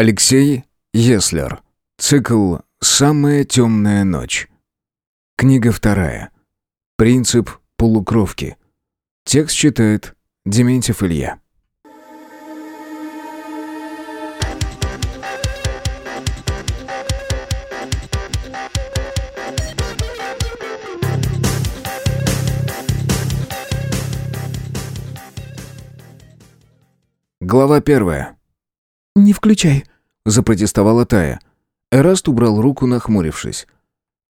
Алексей Еслер. Цикл «Самая темная ночь». Книга вторая. Принцип полукровки. Текст читает Дементьев Илья. Глава первая. «Не включай», — запротестовала Тая. Эраст убрал руку, нахмурившись.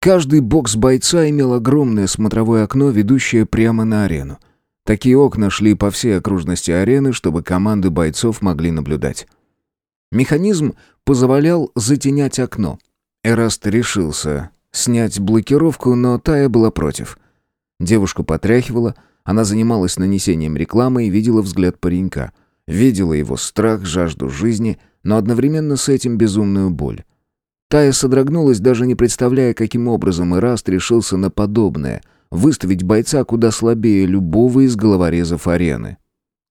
Каждый бокс бойца имел огромное смотровое окно, ведущее прямо на арену. Такие окна шли по всей окружности арены, чтобы команды бойцов могли наблюдать. Механизм позволял затенять окно. Эраст решился снять блокировку, но Тая была против. Девушку потряхивала, она занималась нанесением рекламы и видела взгляд паренька. Видела его страх, жажду жизни, но одновременно с этим безумную боль. Тая содрогнулась, даже не представляя, каким образом Ираст решился на подобное — выставить бойца куда слабее любого из головорезов арены.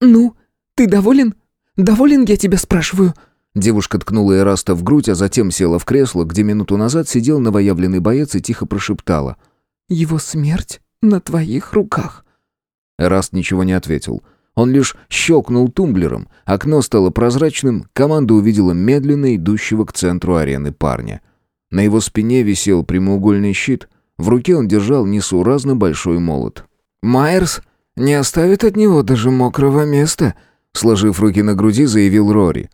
«Ну, ты доволен? Доволен, я тебя спрашиваю?» Девушка ткнула Эраста в грудь, а затем села в кресло, где минуту назад сидел новоявленный боец и тихо прошептала. «Его смерть на твоих руках». Эраст ничего не ответил. Он лишь щелкнул тумблером, окно стало прозрачным, команда увидела медленно идущего к центру арены парня. На его спине висел прямоугольный щит, в руке он держал несуразно большой молот. «Майерс не оставит от него даже мокрого места», сложив руки на груди, заявил Рори.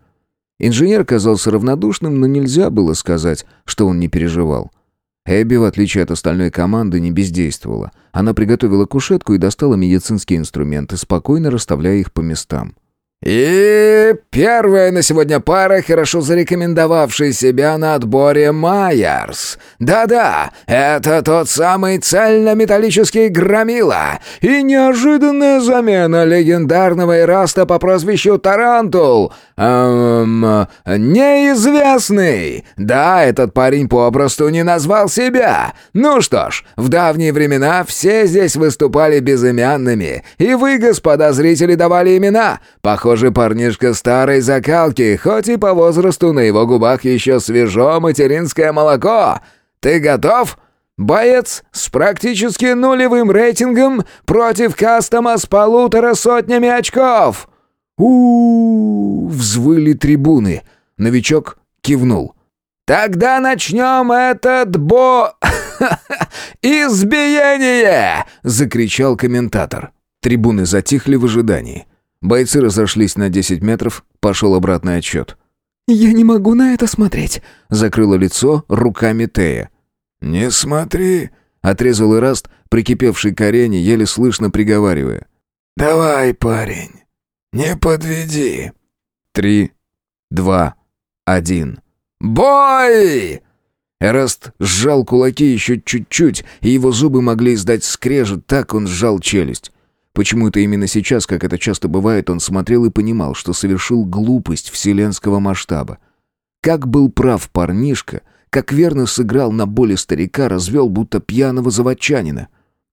Инженер казался равнодушным, но нельзя было сказать, что он не переживал. Эбби, в отличие от остальной команды, не бездействовала. Она приготовила кушетку и достала медицинские инструменты, спокойно расставляя их по местам. И первая на сегодня пара, хорошо зарекомендовавшая себя на отборе Майерс. Да-да, это тот самый цельнометаллический громила. И неожиданная замена легендарного Эраста по прозвищу Тарантул. Эм, неизвестный. Да, этот парень попросту не назвал себя. Ну что ж, в давние времена все здесь выступали безымянными. И вы, господа зрители, давали имена. Похоже, Похоже, парнишка старой закалки, хоть и по возрасту на его губах еще свежо материнское молоко. Ты готов? Боец с практически нулевым рейтингом против кастома с полутора сотнями очков. -у, -у взвыли трибуны. Новичок кивнул. «Тогда начнем этот бо... избиение!» — закричал комментатор. Трибуны затихли в ожидании. Бойцы разошлись на 10 метров, пошел обратный отчет. «Я не могу на это смотреть», — закрыла лицо руками Тея. «Не смотри», — отрезал Ираст, прикипевший к арене, еле слышно приговаривая. «Давай, парень, не подведи». Три, два, один. «Бой!» Эраст сжал кулаки еще чуть-чуть, и его зубы могли издать скрежет, так он сжал челюсть. Почему-то именно сейчас, как это часто бывает, он смотрел и понимал, что совершил глупость вселенского масштаба. Как был прав парнишка, как верно сыграл на боли старика, развел будто пьяного заводчанина.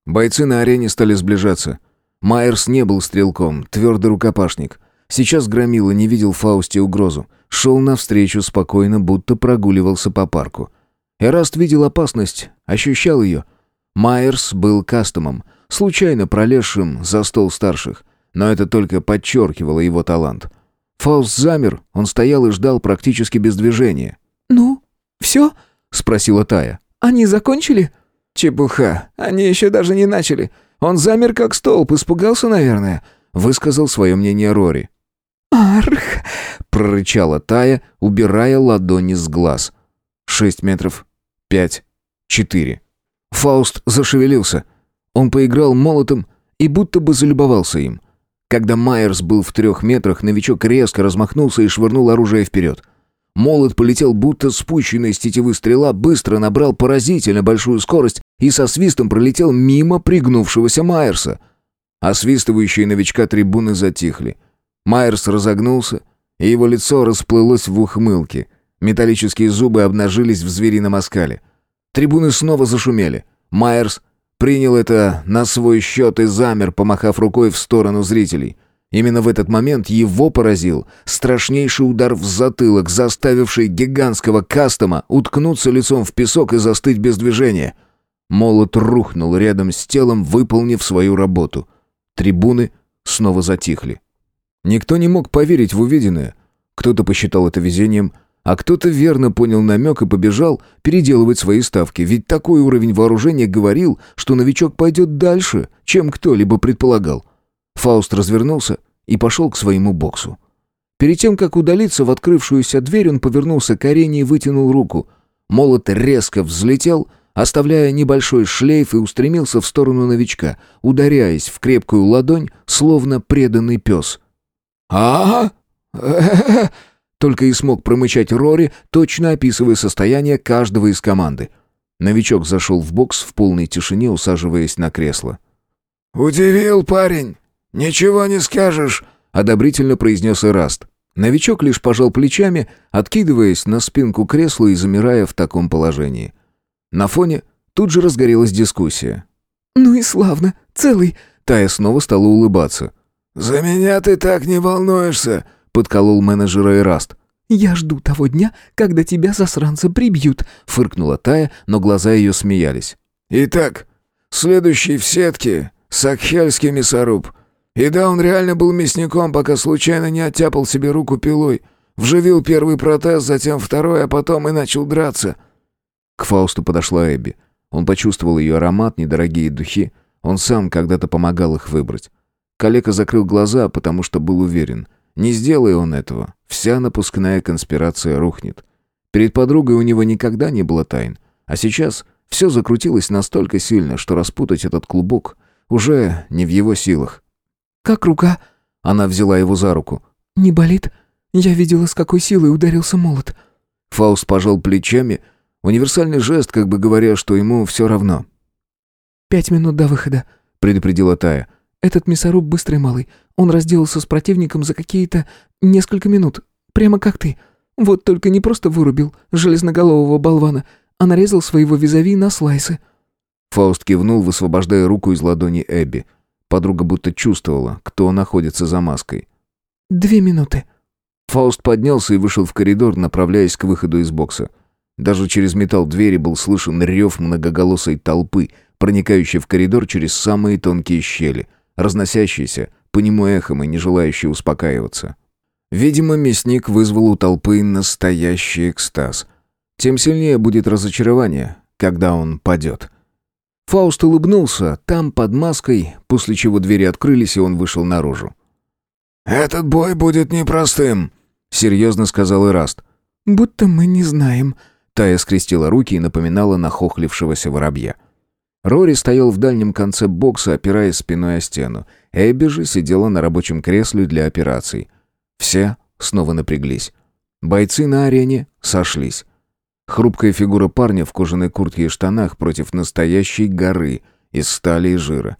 Бойцы на арене стали сближаться. Майерс не был стрелком, твердый рукопашник. Сейчас Громила не видел Фаусте угрозу. Шел навстречу спокойно, будто прогуливался по парку. Эраст видел опасность, ощущал ее. Майерс был кастомом — случайно пролезшим за стол старших, но это только подчеркивало его талант. Фауст замер, он стоял и ждал практически без движения. «Ну, все?» — спросила Тая. «Они закончили?» «Чепуха, они еще даже не начали. Он замер как столб, испугался, наверное», — высказал свое мнение Рори. «Арх!» — прорычала Тая, убирая ладони с глаз. «Шесть метров. Пять. Четыре». Фауст зашевелился. Он поиграл молотом и будто бы залюбовался им. Когда Майерс был в трех метрах, новичок резко размахнулся и швырнул оружие вперед. Молот полетел будто спущенная с тетивы стрела, быстро набрал поразительно большую скорость и со свистом пролетел мимо пригнувшегося Майерса. Освистывающие новичка трибуны затихли. Майерс разогнулся, и его лицо расплылось в ухмылке. Металлические зубы обнажились в зверином оскале. Трибуны снова зашумели. Майерс принял это на свой счет и замер, помахав рукой в сторону зрителей. Именно в этот момент его поразил страшнейший удар в затылок, заставивший гигантского кастома уткнуться лицом в песок и застыть без движения. Молот рухнул рядом с телом, выполнив свою работу. Трибуны снова затихли. Никто не мог поверить в увиденное. Кто-то посчитал это везением, а кто-то верно понял намек и побежал переделывать свои ставки, ведь такой уровень вооружения говорил, что новичок пойдет дальше, чем кто-либо предполагал. Фауст развернулся и пошел к своему боксу. Перед тем, как удалиться в открывшуюся дверь, он повернулся к арене и вытянул руку. Молот резко взлетел, оставляя небольшой шлейф и устремился в сторону новичка, ударяясь в крепкую ладонь, словно преданный пес. «А? Только и смог промычать Рори, точно описывая состояние каждого из команды. Новичок зашел в бокс в полной тишине, усаживаясь на кресло. «Удивил парень. «Ничего не скажешь», — одобрительно произнес Эраст. Новичок лишь пожал плечами, откидываясь на спинку кресла и замирая в таком положении. На фоне тут же разгорелась дискуссия. «Ну и славно, целый!» Тая снова стала улыбаться. «За меня ты так не волнуешься!» — подколол менеджера Эраст. «Я жду того дня, когда тебя засранца прибьют», — фыркнула Тая, но глаза ее смеялись. «Итак, следующий в сетке — Сакхельский мясоруб. И да, он реально был мясником, пока случайно не оттяпал себе руку пилой. Вживил первый протез, затем второй, а потом и начал драться. К Фаусту подошла Эбби. Он почувствовал ее аромат, недорогие духи. Он сам когда-то помогал их выбрать. Калека закрыл глаза, потому что был уверен. Не сделая он этого, вся напускная конспирация рухнет. Перед подругой у него никогда не было тайн. А сейчас все закрутилось настолько сильно, что распутать этот клубок уже не в его силах. «Как рука?» Она взяла его за руку. «Не болит? Я видела, с какой силой ударился молот». Фауст пожал плечами. Универсальный жест, как бы говоря, что ему все равно. «Пять минут до выхода», — предупредила Тая. «Этот мясоруб быстрый малый. Он разделался с противником за какие-то несколько минут. Прямо как ты. Вот только не просто вырубил железноголового болвана, а нарезал своего визави на слайсы». Фауст кивнул, высвобождая руку из ладони Эбби. Подруга будто чувствовала, кто находится за маской. «Две минуты». Фауст поднялся и вышел в коридор, направляясь к выходу из бокса. Даже через металл двери был слышен рев многоголосой толпы, проникающей в коридор через самые тонкие щели, разносящиеся по нему эхом и не желающие успокаиваться. Видимо, мясник вызвал у толпы настоящий экстаз. Тем сильнее будет разочарование, когда он падет. Фауст улыбнулся, там, под маской, после чего двери открылись, и он вышел наружу. «Этот бой будет непростым», — серьезно сказал Ираст. «Будто мы не знаем», — Тая скрестила руки и напоминала нахохлившегося воробья. Рори стоял в дальнем конце бокса, опираясь спиной о стену. Эбби же сидела на рабочем кресле для операций. Все снова напряглись. Бойцы на арене сошлись. Хрупкая фигура парня в кожаной куртке и штанах против настоящей горы из стали и жира.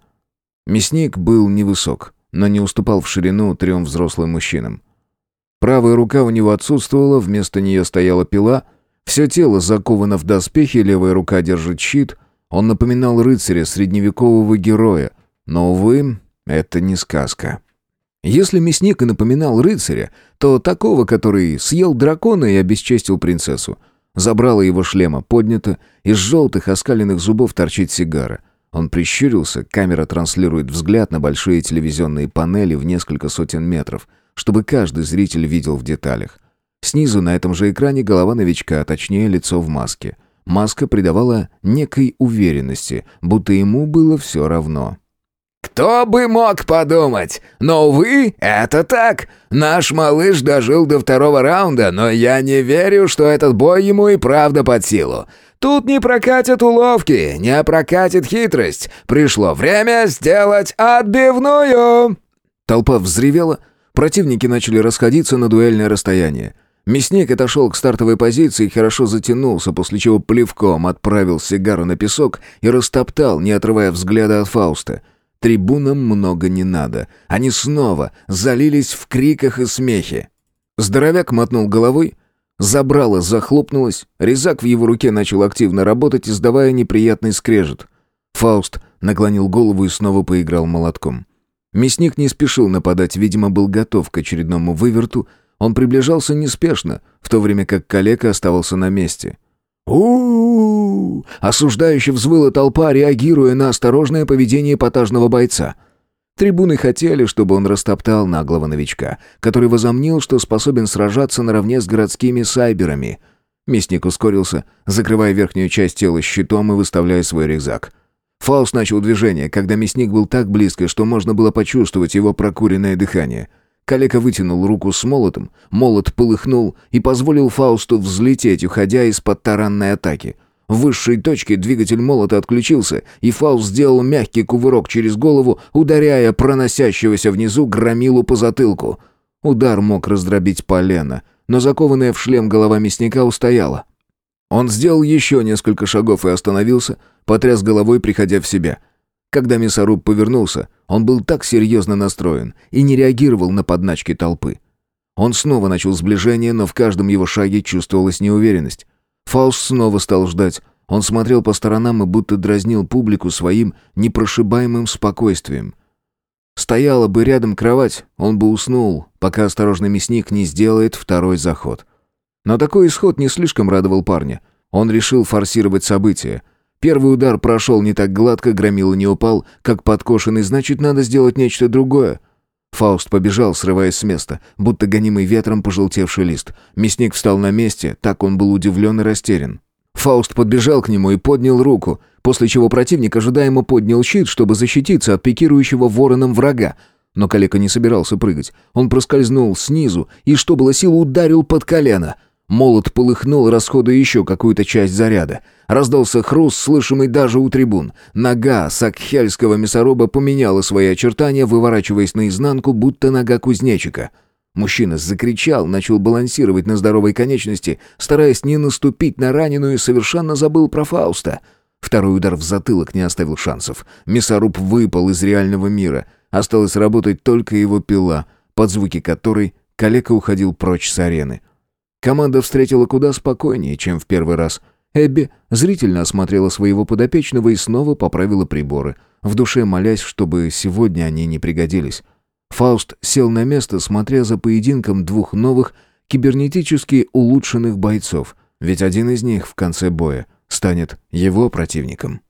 Мясник был невысок, но не уступал в ширину трем взрослым мужчинам. Правая рука у него отсутствовала, вместо нее стояла пила, все тело заковано в доспехи, левая рука держит щит. Он напоминал рыцаря, средневекового героя, но, увы, это не сказка. Если мясник и напоминал рыцаря, то такого, который съел дракона и обесчестил принцессу — Забрало его шлема поднято, из желтых оскаленных зубов торчит сигара. Он прищурился, камера транслирует взгляд на большие телевизионные панели в несколько сотен метров, чтобы каждый зритель видел в деталях. Снизу на этом же экране голова новичка, а точнее лицо в маске. Маска придавала некой уверенности, будто ему было все равно. «Кто бы мог подумать? Но, увы, это так. Наш малыш дожил до второго раунда, но я не верю, что этот бой ему и правда под силу. Тут не прокатят уловки, не прокатит хитрость. Пришло время сделать отбивную!» Толпа взревела, противники начали расходиться на дуэльное расстояние. Мясник отошел к стартовой позиции и хорошо затянулся, после чего плевком отправил сигару на песок и растоптал, не отрывая взгляда от Фауста — Трибунам много не надо. Они снова залились в криках и смехе. Здоровяк мотнул головой, забрало захлопнулось, резак в его руке начал активно работать, издавая неприятный скрежет. Фауст наклонил голову и снова поиграл молотком. Мясник не спешил нападать, видимо, был готов к очередному выверту. Он приближался неспешно, в то время как калека оставался на месте. у Осуждающе взвыла толпа, реагируя на осторожное поведение эпатажного бойца. Трибуны хотели, чтобы он растоптал наглого новичка, который возомнил, что способен сражаться наравне с городскими сайберами. Мясник ускорился, закрывая верхнюю часть тела щитом и выставляя свой рюкзак. Фауст начал движение, когда мясник был так близко, что можно было почувствовать его прокуренное дыхание. Калека вытянул руку с молотом, молот полыхнул и позволил Фаусту взлететь, уходя из-под таранной атаки. В высшей точке двигатель молота отключился, и Фауст сделал мягкий кувырок через голову, ударяя проносящегося внизу громилу по затылку. Удар мог раздробить полено, но закованная в шлем голова мясника устояла. Он сделал еще несколько шагов и остановился, потряс головой, приходя в себя. Когда мясоруб повернулся, он был так серьезно настроен и не реагировал на подначки толпы. Он снова начал сближение, но в каждом его шаге чувствовалась неуверенность. Фауст снова стал ждать. Он смотрел по сторонам и будто дразнил публику своим непрошибаемым спокойствием. Стояла бы рядом кровать, он бы уснул, пока осторожный мясник не сделает второй заход. Но такой исход не слишком радовал парня. Он решил форсировать события. Первый удар прошел не так гладко, громила не упал, как подкошенный, значит, надо сделать нечто другое. Фауст побежал, срываясь с места, будто гонимый ветром пожелтевший лист. Мясник встал на месте, так он был удивлен и растерян. Фауст подбежал к нему и поднял руку, после чего противник ожидаемо поднял щит, чтобы защититься от пикирующего вороном врага. Но калека не собирался прыгать. Он проскользнул снизу и, что было сил, ударил под колено — Молот полыхнул, расходуя еще какую-то часть заряда. Раздался хруст, слышимый даже у трибун. Нога сакхельского мясоруба поменяла свои очертания, выворачиваясь наизнанку, будто нога кузнечика. Мужчина закричал, начал балансировать на здоровой конечности, стараясь не наступить на раненую, и совершенно забыл про Фауста. Второй удар в затылок не оставил шансов. Мясоруб выпал из реального мира. Осталось работать только его пила, под звуки которой калека уходил прочь с арены. Команда встретила куда спокойнее, чем в первый раз. Эбби зрительно осмотрела своего подопечного и снова поправила приборы, в душе молясь, чтобы сегодня они не пригодились. Фауст сел на место, смотря за поединком двух новых, кибернетически улучшенных бойцов, ведь один из них в конце боя станет его противником.